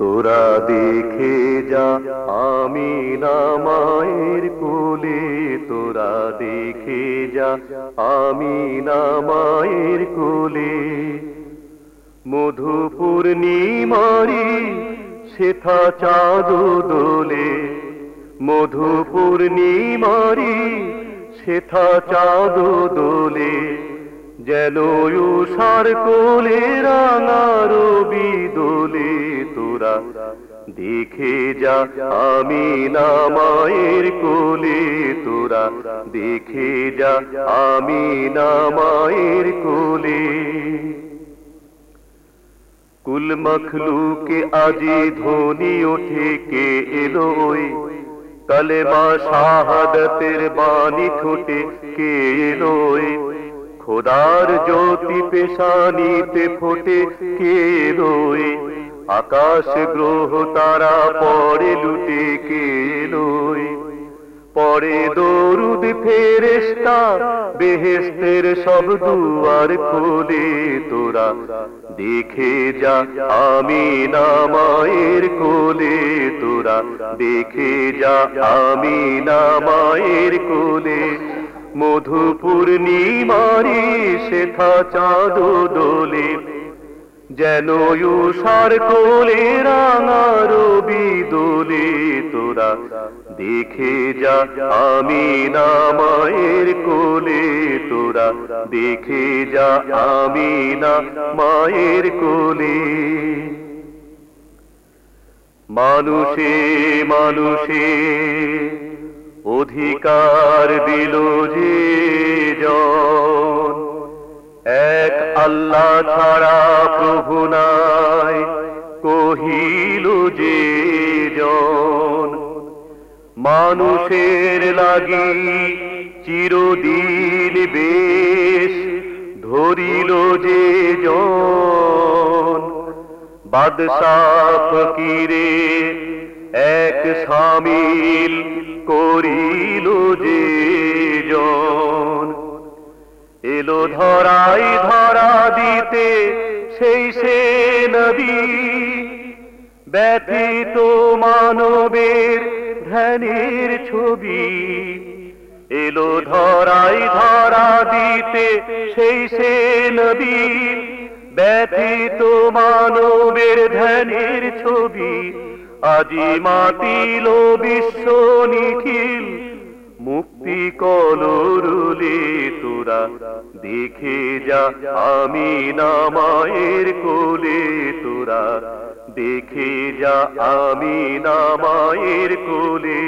তোরা দেখে যা, আমি না মায়ের কোলে। তোরা দেখে যা, আমি না মায়ের কোলে। মধু পূর্ণিমারি শেথা চাঁদ দোলে। মধু পূর্ণিমারি শেথা চাঁদ দোলে। যেন সার কোলে রাঙা রবি দোলে তোরা দেখে যা আমি না মায়ের কোলে তোরা। দেখে যা আমি না মায়ের কোলে। কুল মখলুকে আজি ধ্বনি ওঠে কে এলো ওই? কালেমা শাহাদতের বাণী ঠোঁটে কে এলো খোদার জ্যোতি পেশানিতে ফোটে কে ওই? আকাশ গ্রহ তারা পরে লুটে কে এলো পরে দরুদ ফেরেস্তা বেহেস্তের সব দুয়ার খোলে তোরা। দেখে যা আমি নামায়ের কোলে তোরা। দেখে যা আমি না মায়ের কোলে। মধু পূর্ণিমারি শেখা চাঁদ দোলে। যেন সার কোলে রাঙা রবি দোলে তোরা দেখে যা, আমি না মায়ের কোলে, তোরা দেখে যা, আমি না মায়ের কোলে। মানুষে মানুষে, অধিকার দিল যে এক আল্লাহ ছাড়া প্রভু নাই। কহিল যে জন, মানুষের লাগি চিরদিন বেশ ধরিল যে জন। বাদশাহ ফকিরে এক সামিল করিল যে জন। এলো ধরাই ধরা দিতে, সেই সে নবী। ব্যথিত মানবের ধ্যানের ছবি। এলো ধরাই ধরা দিতে, সেই সে নবী। ব্যথিত মানবের ধ্যানের ছবি। আজি মাতিল বিশ্ব নিখিল দেখে যা আমি নামায়ের কোলে তোরা। দেখে যা আমি নামায়ের কোলে